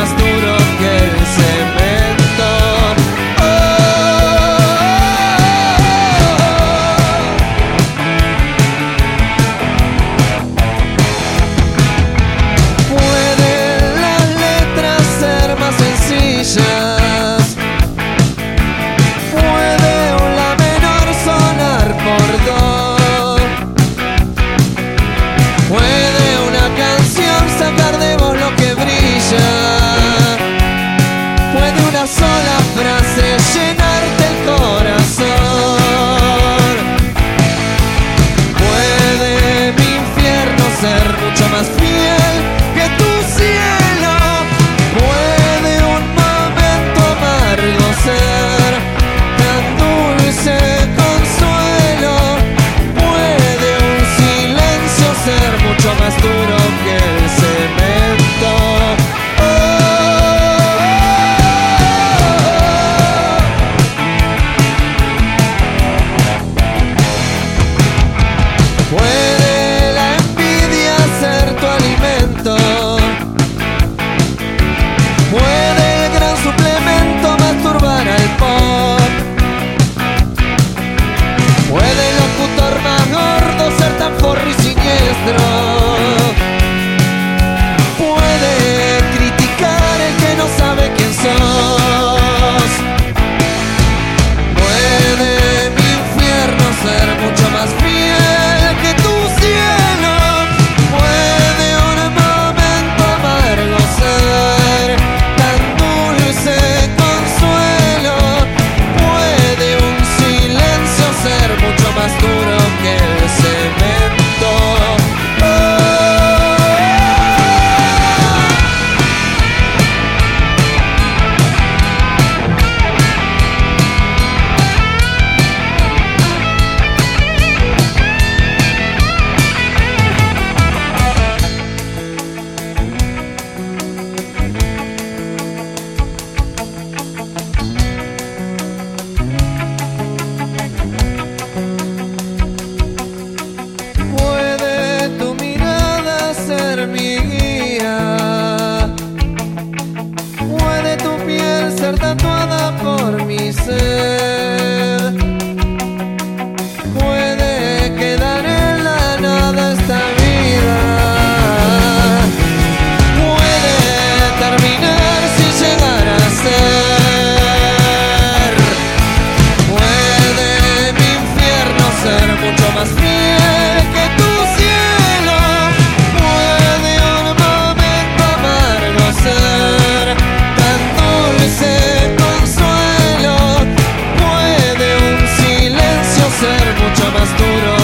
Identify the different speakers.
Speaker 1: más mucho más fiel que tu cielo. Puede un momento amargo ser tan dulce consuelo. Puede un silencio ser mucho más duro que el cemento. nas duró